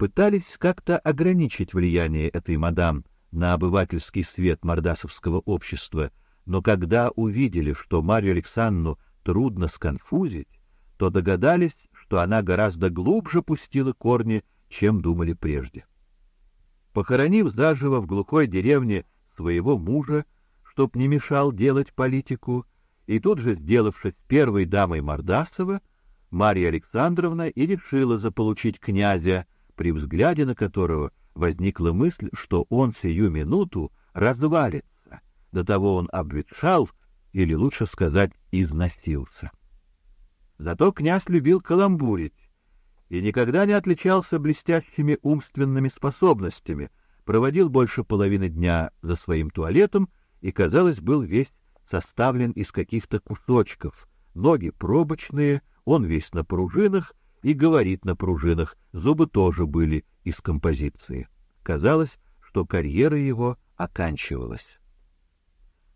пытались как-то ограничить влияние этой мадам на обывательский свет мордасовского общества, но когда увидели, что Марию Александровну трудно сконфузить, то догадались, что она гораздо глубже пустила корни, чем думали прежде. Похоронив заживо в глухой деревне своего мужа, чтоб не мешал делать политику, и тут же сделавшись первой дамой Мордасова, Мария Александровна и решила заполучить князя, при взгляде на которого возникла мысль, что он сию минуту развалится. До того он обветшал, или лучше сказать, износился. Зато князь любил каламбурить и никогда не отличался блестящими умственными способностями, проводил больше половины дня за своим туалетом и, казалось, был весь составлен из каких-то кусочков, ноги пробочные, он весь на пружинах и говорит на пружинах, зубы тоже были из композиции. Казалось, что карьера его оканчивалась.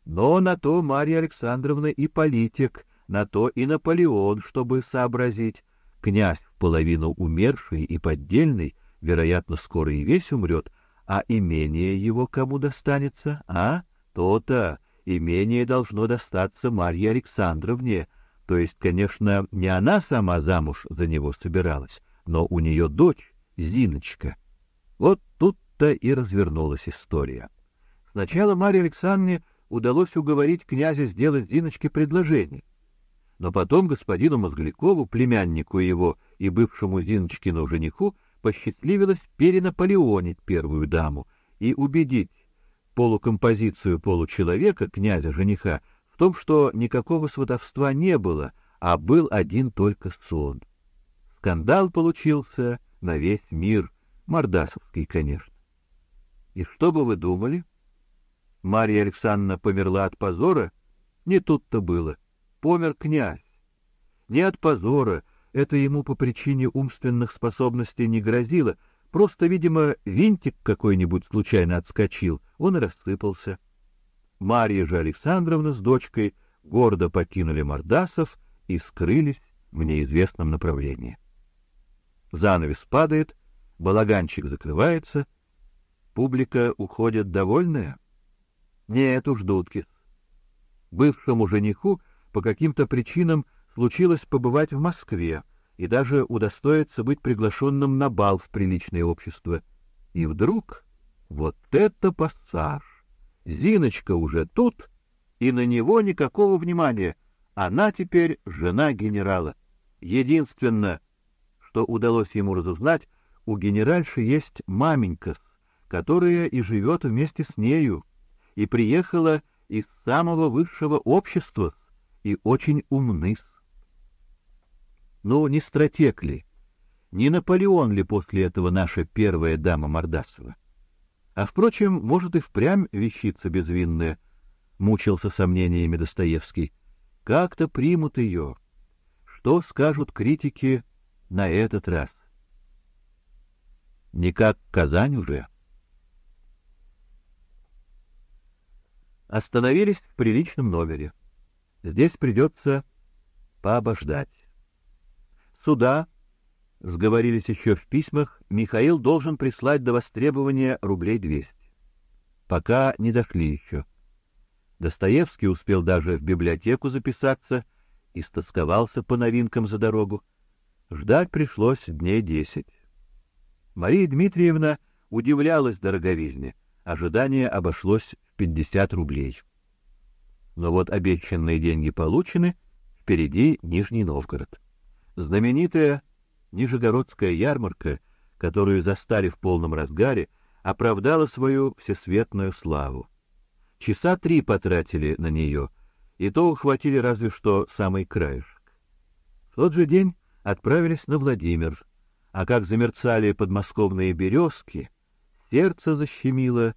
Но на то Марья Александровна и политик, на то и Наполеон, чтобы сообразить. Князь в половину умерший и поддельный, вероятно, скоро и весь умрет, а имение его кому достанется, а? То-то, имение должно достаться Марье Александровне, то есть, конечно, не она сама замуж за него собиралась, но у нее дочь, Зиночка. Вот тут-то и развернулась история. Сначала Марье Александровне удалось уговорить князя сделать Зиночке предложение. Но потом господину Мозглякову, племяннику его и бывшему Зиночкину жениху, посчастливилось перенаполеонить первую даму и убедить полукомпозицию получеловека, князя-жениха, в том, что никакого сватовства не было, а был один только сон. Скандал получился на весь мир, мордасовский, конечно. И что бы вы думали? Марья Александровна померла от позора? Не тут-то было. Помер князь. Не от позора, это ему по причине умственных способностей не грозило, просто, видимо, винтик какой-нибудь случайно отскочил, он рассыпался. Марья же Александровна с дочкой гордо покинули Мордасов и скрылись в неизвестном направлении. Занавес падает, балаганчик закрывается, публика уходит довольная. Нет уж, Дудкис. Бывшему жениху по каким-то причинам случилось побывать в Москве и даже удостоиться быть приглашенным на бал в приличное общество. И вдруг вот это пассаж! Зиночка уже тут, и на него никакого внимания. Она теперь жена генерала. Единственное, что удалось ему разузнать, у генеральши есть маменька, которая и живет вместе с нею и приехала из самого высшего общества и очень умны. Ну, не стратег ли, не Наполеон ли после этого наша первая дама Мордасова? А впрочем, может и впрямь вещица безвинная, мучился сомнениями Достоевский. Как-то примут ее. Что скажут критики на этот раз? Не как Казань уже. Остановились в приличном номере. Здесь придется пообождать. Сюда, сговорились еще в письмах, Михаил должен прислать до востребования рублей двести. Пока не дошли еще. Достоевский успел даже в библиотеку записаться и стосковался по новинкам за дорогу. Ждать пришлось дней десять. Мария Дмитриевна удивлялась дороговизне. Ожидание обошлось пятьдесят рублей. Но вот обещанные деньги получены, впереди Нижний Новгород. Знаменитая Нижегородская ярмарка, которую застали в полном разгаре, оправдала свою всесветную славу. Часа три потратили на нее, и то ухватили разве что самый краешек. В тот же день отправились на Владимир, а как замерцали подмосковные березки, сердце защемило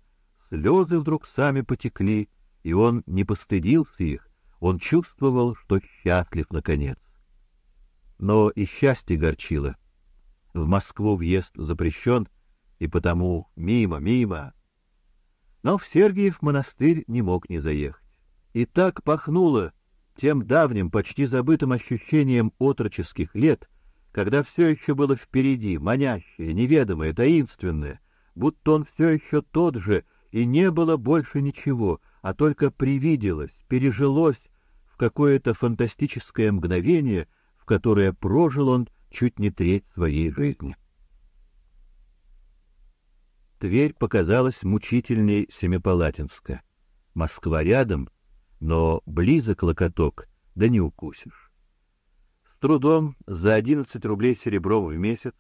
Слезы вдруг сами потекли, и он не постыдился их, он чувствовал, что счастлив наконец. Но и счастье горчило. В Москву въезд запрещен, и потому мимо, мимо. Но в Сергиев монастырь не мог не заехать. И так пахнуло тем давним, почти забытым ощущением отроческих лет, когда все еще было впереди, манящее, неведомое, таинственное, будто он все еще тот же, и не было больше ничего, а только привиделось, пережилось в какое-то фантастическое мгновение, в которое прожил он чуть не треть своей жизни. Тверь показалась мучительней Семипалатинска. Москва рядом, но близок локоток, да не укусишь. С трудом за одиннадцать рублей серебром в месяц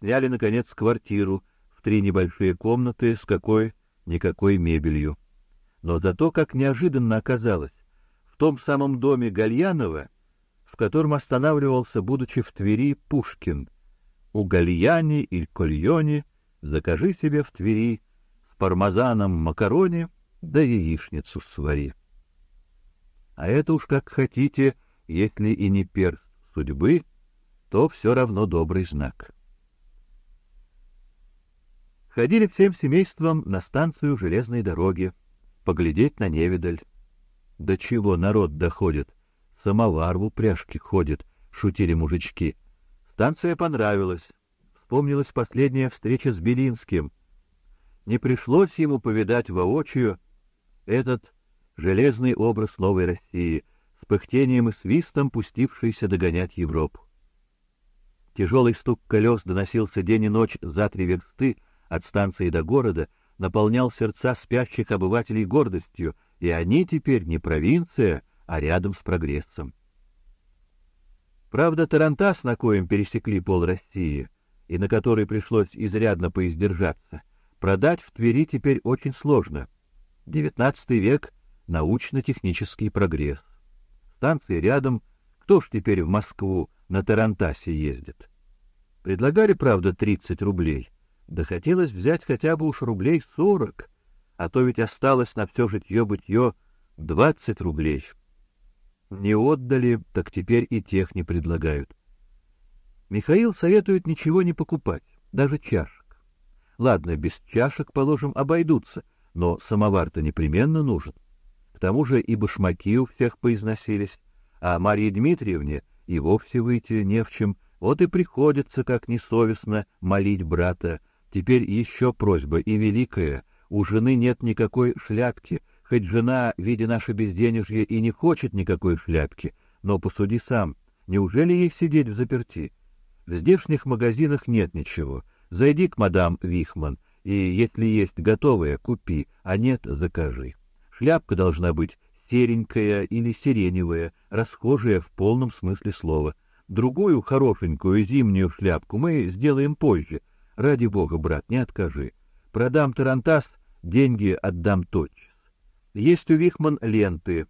сняли наконец квартиру в три небольшие комнаты с какой никакой мебелью. Но зато как неожиданно оказалось, в том самом доме Гальянова, в котором останавливался, будучи в Твери, Пушкин, у Гальяни или Кольони закажи себе в Твери с пармезаном макарони да яичницу свари. А это уж как хотите, если и не перст судьбы, то все равно добрый знак. Ходили всем семейством на станцию железной дороги, поглядеть на невидаль. До чего народ доходит, самовар в упряжке ходит, шутили мужички. Станция понравилась, вспомнилась последняя встреча с Белинским. Не пришлось ему повидать воочию этот железный образ новой России, с пыхтением и свистом пустившийся догонять Европу. Тяжелый стук колес доносился день и ночь за три версты от станции до города, наполнял сердца спящих обывателей гордостью, и они теперь не провинция, а рядом с прогрессом. Правда, Тарантас, на коем пересекли пол России, и на который пришлось изрядно поиздержаться, продать в Твери теперь очень сложно. Девятнадцатый век — научно-технический прогресс. Станции рядом, кто ж теперь в Москву на Тарантасе ездит? Предлагали, правда, тридцать рублей, да хотелось взять хотя бы уж рублей сорок, а то ведь осталось на все житье-бытье двадцать рублей. Не отдали, так теперь и тех не предлагают. Михаил советует ничего не покупать, даже чашек. Ладно, без чашек, положим, обойдутся, но самовар-то непременно нужен. К тому же и башмаки у всех поизносились, а Марии Дмитриевне и вовсе выйти не в чем, вот и приходится, как несовестно, молить брата. Теперь еще просьба и великая, у жены нет никакой шляпки, хоть жена, видя наше безденежье, и не хочет никакой шляпки, но посуди сам, неужели ей сидеть в заперти? В здешних магазинах нет ничего. Зайди к мадам Вихман, и если есть готовое, купи, а нет, закажи. Шляпка должна быть серенькая или сиреневая, расхожая в полном смысле слова. Другую хорошенькую зимнюю шляпку мы сделаем позже. Ради бога, брат, не откажи. Продам тарантас, деньги отдам тотчас. Есть у Вихман ленты.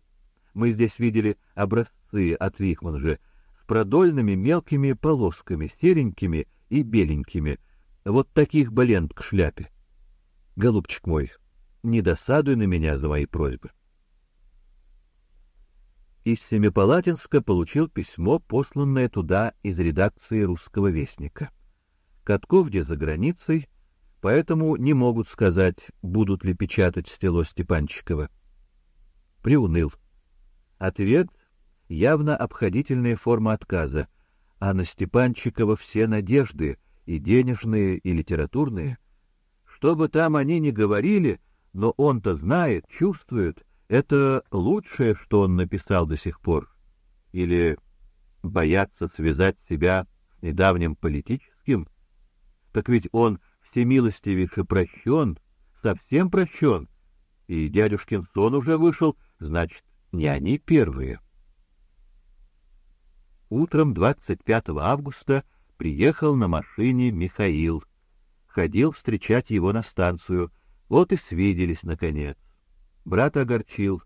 Мы здесь видели образцы от Вихман же — продольными мелкими полосками, серенькими и беленькими. Вот таких бы лент к шляпе. Голубчик мой, не досадуй на меня за мои просьбы. Из Семипалатинска получил письмо, посланное туда из редакции «Русского вестника». Катков где за границей, поэтому не могут сказать, будут ли печатать стело Степанчикова. Приуныл. Ответ явно обходительная форма отказа, а на Степанчикова все надежды, и денежные, и литературные. Что бы там они ни говорили, но он-то знает, чувствует, это лучшее, что он написал до сих пор. Или боятся связать себя с недавним политическим? Так ведь он всемилостивейше прощен, совсем прощен, и дядюшкин сон уже вышел, значит, не они первые. Утром 25 августа приехал на машине Михаил. Ходил встречать его на станцию. Вот и свиделись наконец. Брат огорчил.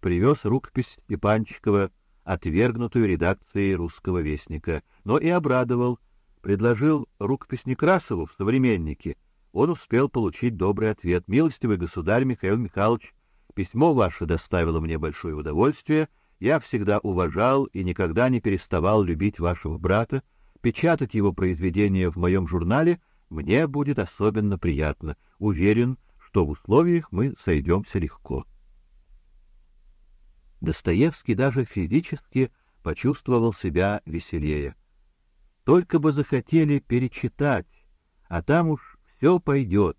Привез рукопись Степанчикова, отвергнутую редакцией русского вестника, но и обрадовал. Предложил рукопись Некрасову в «Современнике». Он успел получить добрый ответ. «Милостивый государь Михаил Михайлович, письмо ваше доставило мне большое удовольствие — я всегда уважал и никогда не переставал любить вашего брата. Печатать его произведения в моем журнале мне будет особенно приятно. Уверен, что в условиях мы сойдемся легко. Достоевский даже физически почувствовал себя веселее. Только бы захотели перечитать, а там уж все пойдет.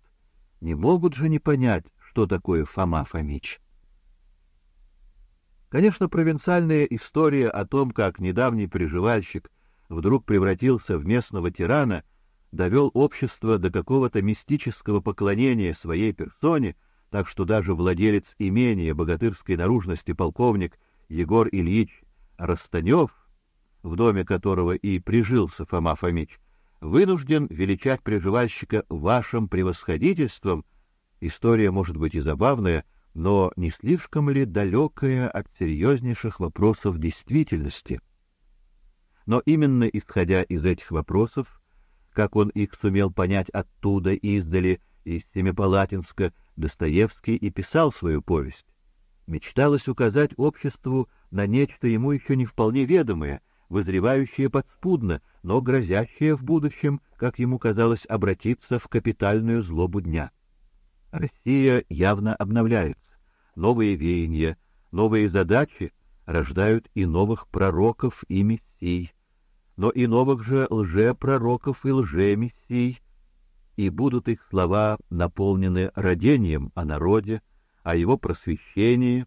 Не могут же не понять, что такое Фома Фомич. Конечно, провинциальная история о том, как недавний приживальщик вдруг превратился в местного тирана, довел общество до какого-то мистического поклонения своей персоне, так что даже владелец имения богатырской наружности полковник Егор Ильич Растанев, в доме которого и прижился Фома Фомич, вынужден величать приживальщика вашим превосходительством. История может быть и забавная, но не слишком ли далекая от серьезнейших вопросов действительности? Но именно исходя из этих вопросов, как он их сумел понять оттуда издали, из Семипалатинска, Достоевский и писал свою повесть. Мечталось указать обществу на нечто ему еще не вполне ведомое, вызревающее подспудно, но грозящее в будущем, как ему казалось, обратиться в капитальную злобу дня. Россия явно обновляется. Новые веяния, новые задачи рождают и новых пророков и мессий, но и новых же лжепророков и лжемессий, и будут их слова наполнены родением о народе, о его просвещении,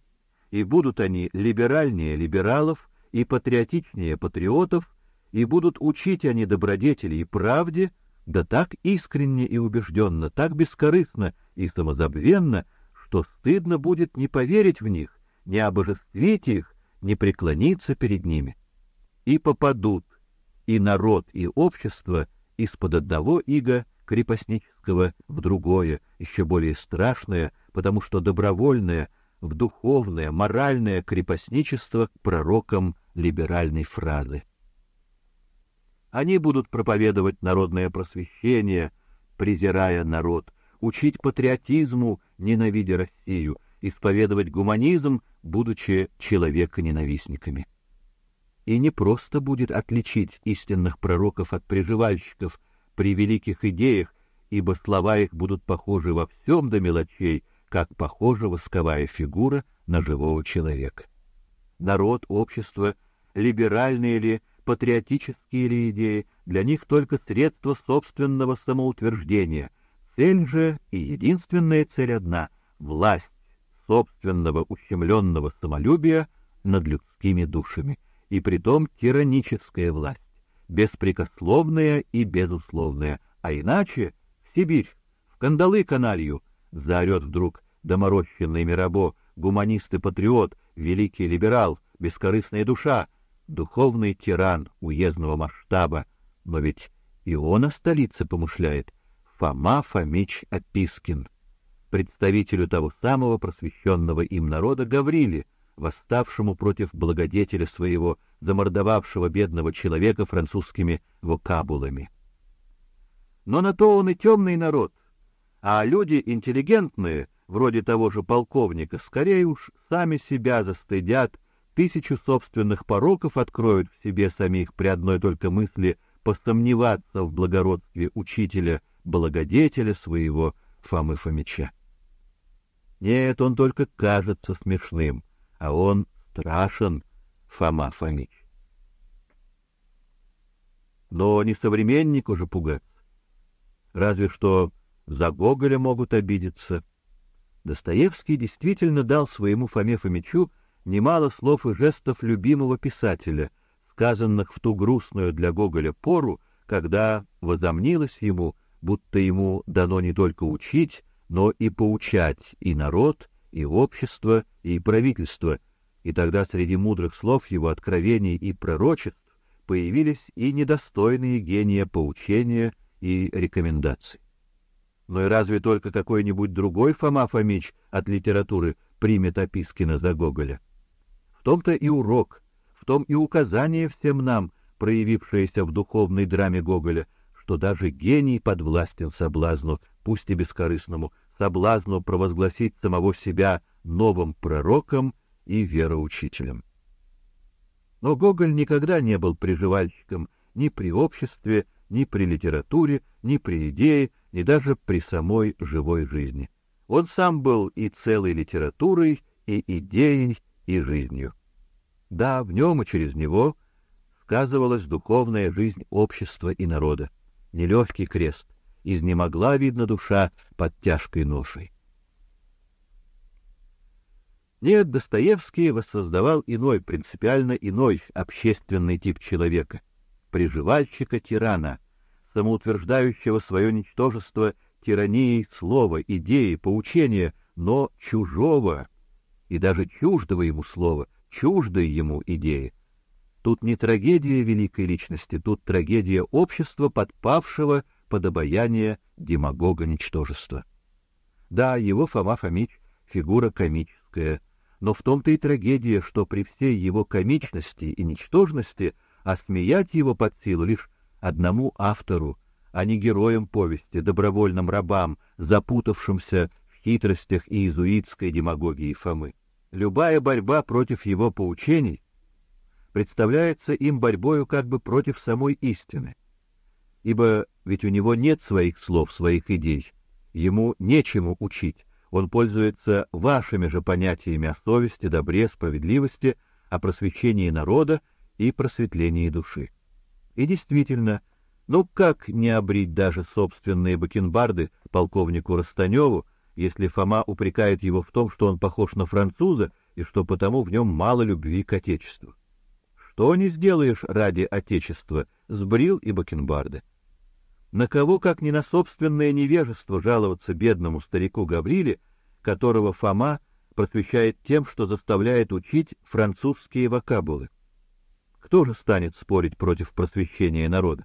и будут они либеральнее либералов и патриотичнее патриотов, и будут учить они добродетели и правде, да так искренне и убежденно, так бескорыстно и самозабвенно, что стыдно будет не поверить в них, не обожествить их, не преклониться перед ними. И попадут и народ, и общество из-под одного ига крепостнического в другое, еще более страшное, потому что добровольное, в духовное, моральное крепостничество к пророкам либеральной фразы. Они будут проповедовать народное просвещение, презирая народ, учить патриотизму, ненавидя Россию, исповедовать гуманизм, будучи человеконенавистниками. И не просто будет отличить истинных пророков от приживальщиков при великих идеях, ибо слова их будут похожи во всем до мелочей, как похожа восковая фигура на живого человека. Народ, общество, либеральные ли, патриотические ли идеи, для них только средство собственного самоутверждения. Цель же и единственная цель одна — власть собственного ущемленного самолюбия над людскими душами, и притом тираническая власть, беспрекословная и безусловная, а иначе в Сибирь, в кандалы каналью, заорет вдруг доморощенный Мирабо, гуманист и патриот, великий либерал, бескорыстная душа, духовный тиран уездного масштаба, но ведь и он о столице помышляет, Фома Фомич Опискин, представителю того самого просвещенного им народа Гаврили, восставшему против благодетеля своего, замордовавшего бедного человека французскими вокабулами. Но на то он и темный народ, а люди интеллигентные, вроде того же полковника, скорее уж сами себя застыдят, тысячу собственных пороков откроют в себе самих при одной только мысли посомневаться в благородстве учителя, благодетеля своего Фомы Фомича. Нет, он только кажется смешным, а он страшен, Фома Фомич. Но не современнику же пугаться. Разве что за Гоголя могут обидеться. Достоевский действительно дал своему Фоме Фомичу немало слов и жестов любимого писателя, сказанных в ту грустную для Гоголя пору, когда возомнилось ему, будто ему дано не только учить, но и поучать и народ, и общество, и правительство. И тогда среди мудрых слов его откровений и пророчеств появились и недостойные гения поучения и рекомендаций. Но и разве только какой-нибудь другой Фома Фомич от литературы примет Опискина за Гоголя? В том-то и урок, в том и указание всем нам, проявившееся в духовной драме Гоголя, что даже гений подвластен соблазну, пусть и бескорыстному, соблазну провозгласить самого себя новым пророком и вероучителем. Но Гоголь никогда не был приживальщиком ни при обществе, ни при литературе, ни при идее, ни даже при самой живой жизни. Он сам был и целой литературой, и идеей, и жизнью. Да, в нем и через него сказывалась духовная жизнь общества и народа. Нелегкий крест, изнемогла, видно, душа под тяжкой ношей. Нет, Достоевский воссоздавал иной, принципиально иной общественный тип человека, приживальщика-тирана, самоутверждающего свое ничтожество тиранией слова, идеи, поучения, но чужого и даже чуждого ему слова, чуждой ему идеи. Тут не трагедия великой личности, тут трагедия общества, подпавшего под обаяние демагога ничтожества. Да, его Фома Фомич фигура комическая, но в том-то и трагедия, что при всей его комичности и ничтожности осмеять его под силу лишь одному автору, а не героям повести, добровольным рабам, запутавшимся в хитростях и иезуитской демагогии Фомы. Любая борьба против его поучений представляется им борьбою как бы против самой истины. Ибо ведь у него нет своих слов, своих идей, ему нечему учить. Он пользуется вашими же понятиями о совести, добре, справедливости, о просвещении народа и просветлении души. И действительно, ну как не обрить даже собственные бакенбарды полковнику Растаневу, если Фома упрекает его в том, что он похож на француза и что потому в нем мало любви к отечеству? Что не сделаешь ради отечества, сбрил и бакенбарды. На кого, как не на собственное невежество, жаловаться бедному старику Гавриле, которого Фома просвещает тем, что заставляет учить французские вокабулы? Кто же станет спорить против просвещения народа?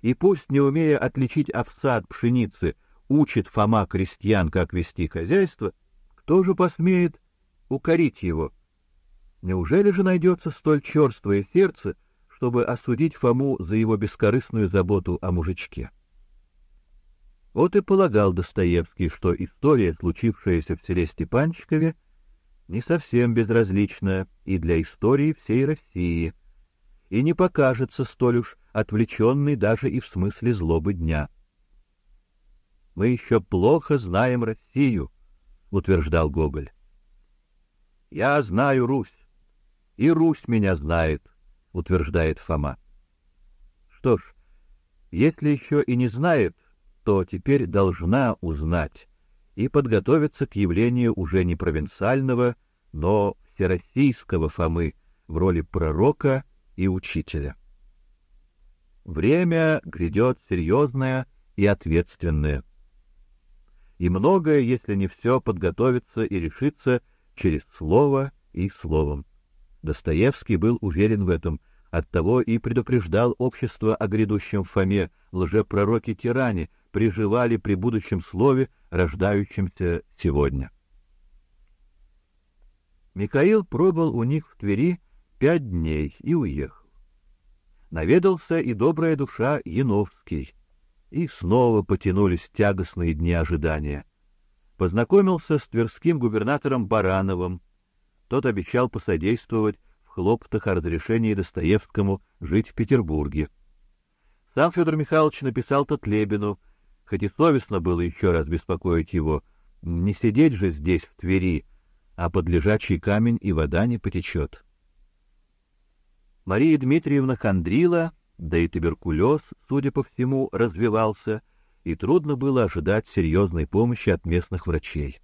И пусть, не умея отличить овса от пшеницы, учит Фома крестьян, как вести хозяйство, кто же посмеет укорить его? Неужели же найдется столь черствое сердце, чтобы осудить Фому за его бескорыстную заботу о мужичке? Вот и полагал Достоевский, что история, случившаяся в селе Степанчикове, не совсем безразлична и для истории всей России, и не покажется столь уж отвлеченной даже и в смысле злобы дня. Мы еще плохо знаем Россию, утверждал Гоголь. Я знаю Русь, и Русь меня знает, утверждает Фома. Что ж, если еще и не знает, то теперь должна узнать и подготовиться к явлению уже не провинциального, но всероссийского Фомы в роли пророка и учителя. Время грядет серьезное и ответственное и многое, если не все, подготовится и решится через слово и словом. Достоевский был уверен в этом, оттого и предупреждал общество о грядущем Фоме, лжепророке-тиране, приживали при будущем слове, рождающемся сегодня. Михаил пробыл у них в Твери пять дней и уехал. Наведался и добрая душа Яновский, и снова потянулись тягостные дни ожидания. Познакомился с тверским губернатором Барановым. Тот обещал посодействовать в хлопотах о разрешении Достоевскому жить в Петербурге. Сам Федор Михайлович написал Татлебину, хоть и совестно было еще раз беспокоить его, не сидеть же здесь, в Твери, а под лежачий камень и вода не потечет. Мария Дмитриевна хандрила, да и туберкулез, судя по всему, развивался, и трудно было ожидать серьезной помощи от местных врачей.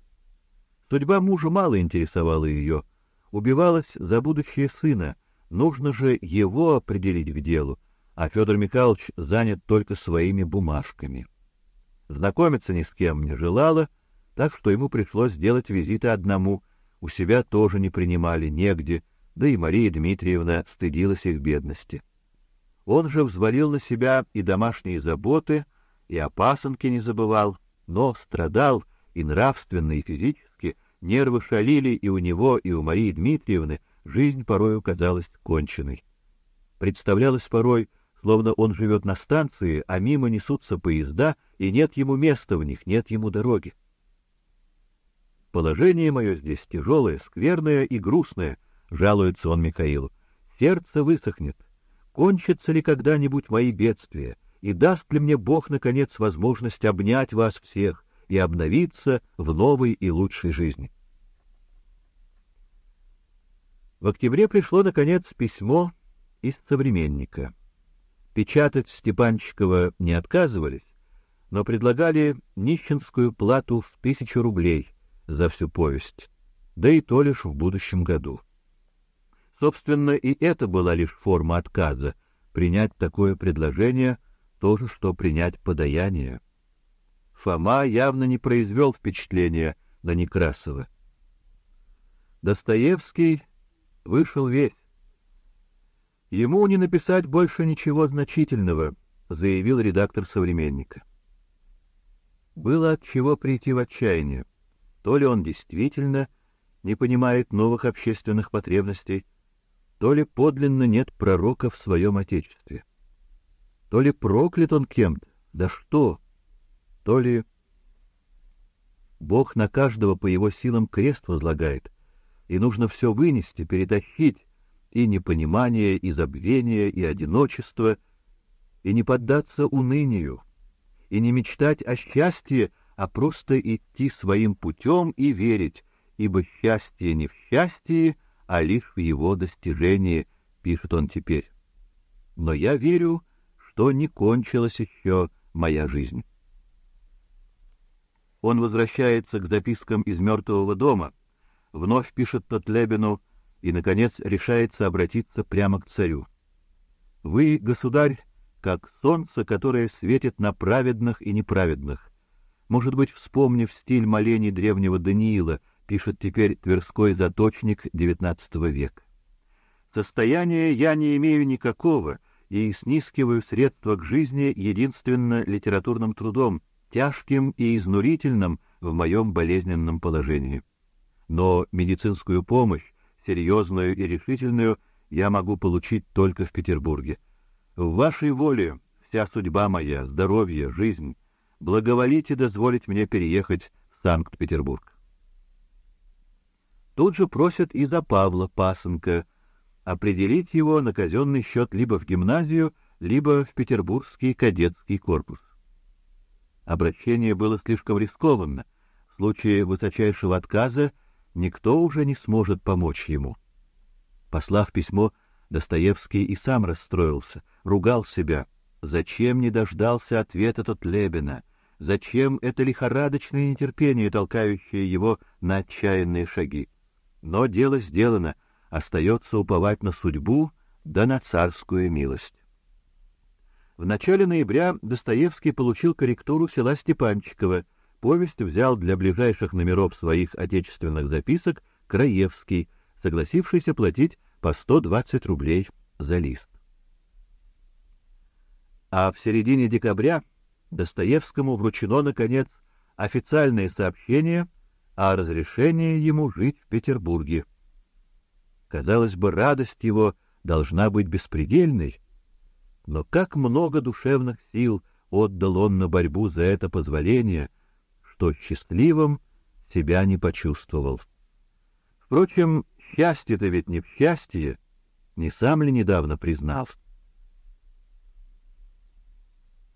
Судьба мужа мало интересовала ее. Убивалась за будущее сына, нужно же его определить к делу, а Федор Михайлович занят только своими бумажками. Знакомиться ни с кем не желала, так что ему пришлось сделать визиты одному. У себя тоже не принимали негде, да и Мария Дмитриевна стыдилась их бедности. Он же взвалил на себя и домашние заботы, и о пасынке не забывал, но страдал и нравственно, и физически, нервы шалили и у него, и у Марии Дмитриевны, жизнь порою казалась конченной. Представлялось порой, словно он живет на станции, а мимо несутся поезда, и нет ему места в них, нет ему дороги. Положение мое здесь тяжелое, скверное и грустное, жалуется он Михаилу. Сердце высохнет, кончатся ли когда-нибудь мои бедствия, и даст ли мне Бог наконец возможность обнять вас всех и обновиться в новой и лучшей жизни. В октябре пришло наконец письмо из современника. Печатать Степанчикова не отказывались, но предлагали нищенскую плату в тысячу рублей за всю повесть, да и то лишь в будущем году. Собственно, и это была лишь форма отказа. Принять такое предложение — то же, что принять подаяние. Фома явно не произвел впечатления на Некрасова. Достоевский вышел весь. Ему не написать больше ничего значительного, заявил редактор Современника. Было от чего прийти в отчаяние. То ли он действительно не понимает новых общественных потребностей, то ли подлинно нет пророка в своем отечестве. То ли проклят он кем-то, да что? То ли Бог на каждого по его силам крест возлагает, и нужно все вынести, перетащить, и непонимание, и забвение, и одиночество, и не поддаться унынию, и не мечтать о счастье, а просто идти своим путем и верить, ибо счастье не в счастье, а лишь в его достижении, пишет он теперь. Но я верю, что не кончилась еще моя жизнь. Он возвращается к запискам из мертвого дома, вновь пишет Тотлебину и, наконец, решается обратиться прямо к царю. «Вы, государь, как солнце, которое светит на праведных и неправедных. Может быть, вспомнив стиль молений древнего Даниила — пишет теперь Тверской заточник XIX века. Состояния я не имею никакого и снискиваю средства к жизни единственно литературным трудом, тяжким и изнурительным в моем болезненном положении. Но медицинскую помощь, серьезную и решительную, я могу получить только в Петербурге. В вашей воле вся судьба моя, здоровье, жизнь. Благоволите дозволить мне переехать в Санкт-Петербург. Тут же просят и за Павла Пасынка определить его на казенный счет либо в гимназию, либо в Петербургский кадетский корпус. Обращение было слишком рискованно. В случае высочайшего отказа никто уже не сможет помочь ему. Послав письмо, Достоевский и сам расстроился, ругал себя. Зачем не дождался ответа тот Лебена? Зачем это лихорадочное нетерпение, толкающее его на отчаянные шаги? Но дело сделано, остается уповать на судьбу да на царскую милость. В начале ноября Достоевский получил корректуру села Степанчиково. Повесть взял для ближайших номеров своих отечественных записок Краевский, согласившийся платить по 120 рублей за лист. А в середине декабря Достоевскому вручено наконец официальное сообщение о разрешении ему жить в Петербурге. Казалось бы, радость его должна быть беспредельной, но как много душевных сил отдал он на борьбу за это позволение, что счастливым себя не почувствовал. Впрочем, счастье-то ведь не в счастье, не сам ли недавно признался?